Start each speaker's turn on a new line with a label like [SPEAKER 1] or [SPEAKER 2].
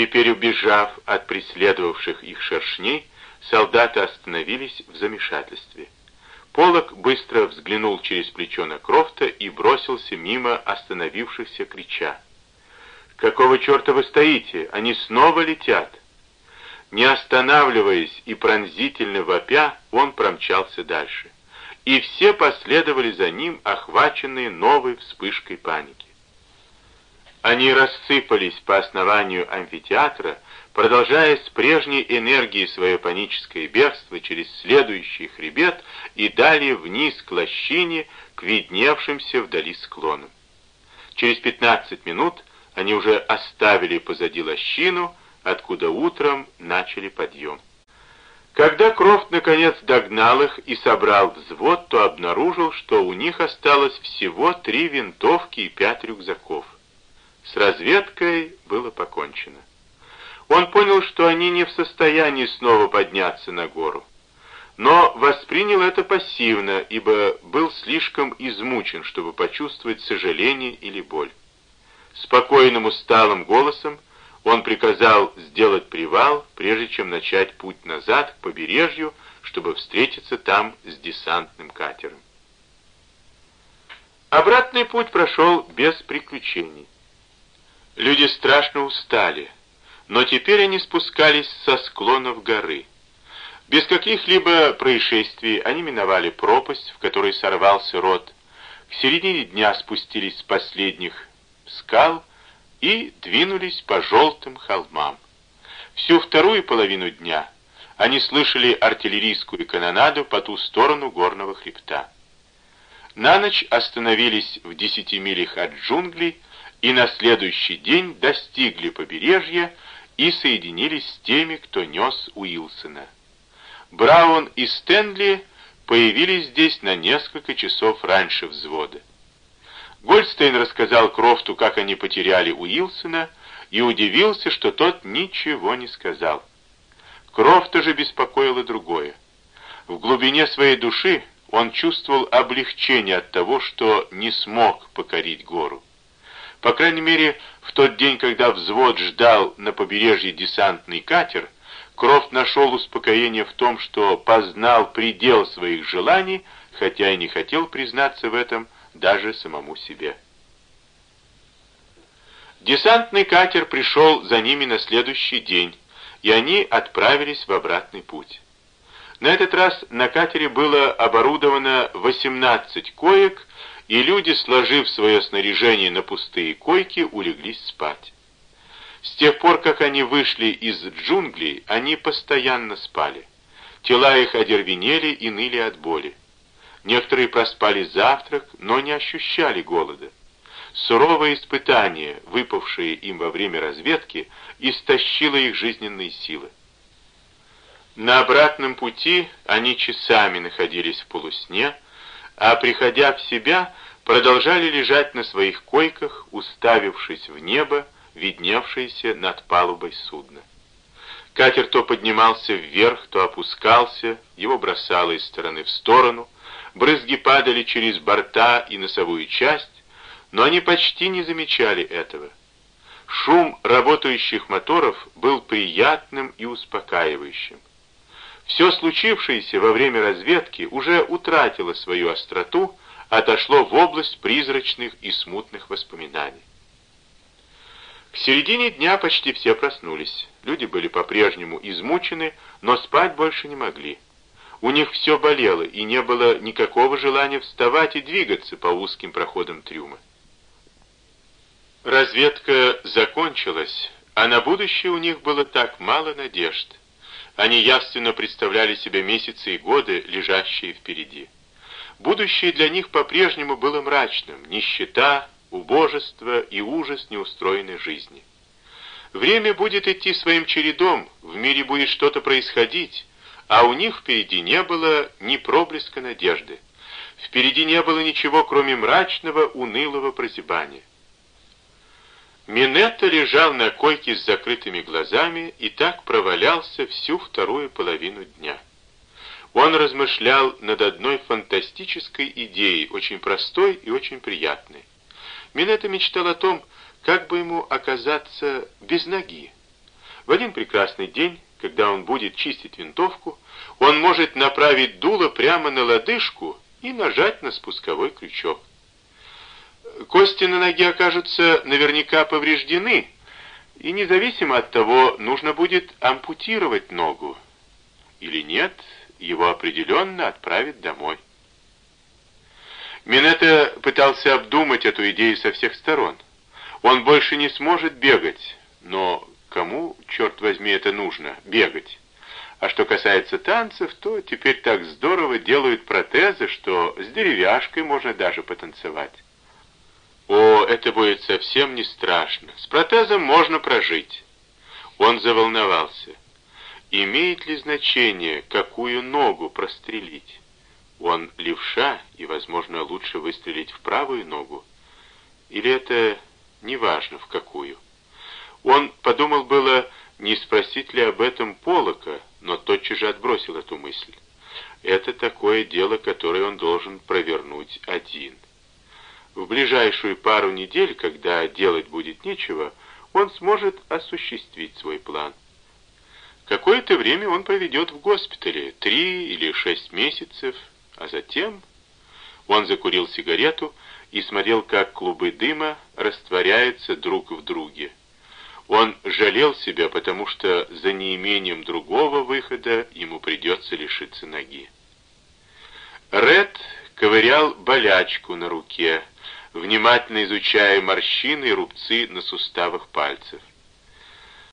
[SPEAKER 1] Теперь, убежав от преследовавших их шершней, солдаты остановились в замешательстве. Полок быстро взглянул через плечо на Крофта и бросился мимо остановившихся, крича. «Какого черта вы стоите? Они снова летят!» Не останавливаясь и пронзительно вопя, он промчался дальше. И все последовали за ним, охваченные новой вспышкой паники. Они рассыпались по основанию амфитеатра, продолжая с прежней энергией свое паническое бегство через следующий хребет и далее вниз к лощине, к видневшимся вдали склонам. Через 15 минут они уже оставили позади лощину, откуда утром начали подъем. Когда Крофт наконец догнал их и собрал взвод, то обнаружил, что у них осталось всего три винтовки и пять рюкзаков. С разведкой было покончено. Он понял, что они не в состоянии снова подняться на гору. Но воспринял это пассивно, ибо был слишком измучен, чтобы почувствовать сожаление или боль. Спокойным усталым голосом он приказал сделать привал, прежде чем начать путь назад к побережью, чтобы встретиться там с десантным катером. Обратный путь прошел без приключений. Люди страшно устали, но теперь они спускались со склонов горы. Без каких-либо происшествий они миновали пропасть, в которой сорвался рот. К середине дня спустились с последних скал и двинулись по желтым холмам. Всю вторую половину дня они слышали артиллерийскую канонаду по ту сторону горного хребта. На ночь остановились в десяти милях от джунглей, и на следующий день достигли побережья и соединились с теми, кто нес Уилсона. Браун и Стэнли появились здесь на несколько часов раньше взвода. Гольдстейн рассказал Крофту, как они потеряли Уилсона, и удивился, что тот ничего не сказал. Крофта же беспокоило другое. В глубине своей души он чувствовал облегчение от того, что не смог покорить гору. По крайней мере, в тот день, когда взвод ждал на побережье десантный катер, Крофт нашел успокоение в том, что познал предел своих желаний, хотя и не хотел признаться в этом даже самому себе. Десантный катер пришел за ними на следующий день, и они отправились в обратный путь. На этот раз на катере было оборудовано 18 коек и люди, сложив свое снаряжение на пустые койки, улеглись спать. С тех пор, как они вышли из джунглей, они постоянно спали. Тела их одервенели и ныли от боли. Некоторые проспали завтрак, но не ощущали голода. Суровое испытание, выпавшее им во время разведки, истощило их жизненные силы. На обратном пути они часами находились в полусне, а приходя в себя, продолжали лежать на своих койках, уставившись в небо, видневшееся над палубой судна. Катер то поднимался вверх, то опускался, его бросало из стороны в сторону, брызги падали через борта и носовую часть, но они почти не замечали этого. Шум работающих моторов был приятным и успокаивающим. Все случившееся во время разведки уже утратило свою остроту, отошло в область призрачных и смутных воспоминаний. К середине дня почти все проснулись. Люди были по-прежнему измучены, но спать больше не могли. У них все болело, и не было никакого желания вставать и двигаться по узким проходам трюма. Разведка закончилась, а на будущее у них было так мало надежд. Они явственно представляли себе месяцы и годы, лежащие впереди. Будущее для них по-прежнему было мрачным, нищета, убожество и ужас неустроенной жизни. Время будет идти своим чередом, в мире будет что-то происходить, а у них впереди не было ни проблеска надежды. Впереди не было ничего, кроме мрачного, унылого прозябания. Минетто лежал на койке с закрытыми глазами и так провалялся всю вторую половину дня. Он размышлял над одной фантастической идеей, очень простой и очень приятной. Минетто мечтал о том, как бы ему оказаться без ноги. В один прекрасный день, когда он будет чистить винтовку, он может направить дуло прямо на лодыжку и нажать на спусковой крючок. Кости на ноге окажутся наверняка повреждены, и независимо от того, нужно будет ампутировать ногу или нет, его определенно отправят домой. Минета пытался обдумать эту идею со всех сторон. Он больше не сможет бегать, но кому, черт возьми, это нужно, бегать? А что касается танцев, то теперь так здорово делают протезы, что с деревяшкой можно даже потанцевать. О, это будет совсем не страшно. С протезом можно прожить. Он заволновался. Имеет ли значение, какую ногу прострелить? Он левша, и, возможно, лучше выстрелить в правую ногу. Или это неважно в какую? Он подумал было, не спросить ли об этом Полока, но тотчас же отбросил эту мысль. Это такое дело, которое он должен провернуть один. В ближайшую пару недель, когда делать будет нечего, он сможет осуществить свой план. Какое-то время он проведет в госпитале, три или шесть месяцев, а затем он закурил сигарету и смотрел, как клубы дыма растворяются друг в друге. Он жалел себя, потому что за неимением другого выхода ему придется лишиться ноги. Ред ковырял болячку на руке, внимательно изучая морщины и рубцы на суставах пальцев.